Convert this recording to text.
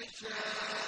يَشَاءُ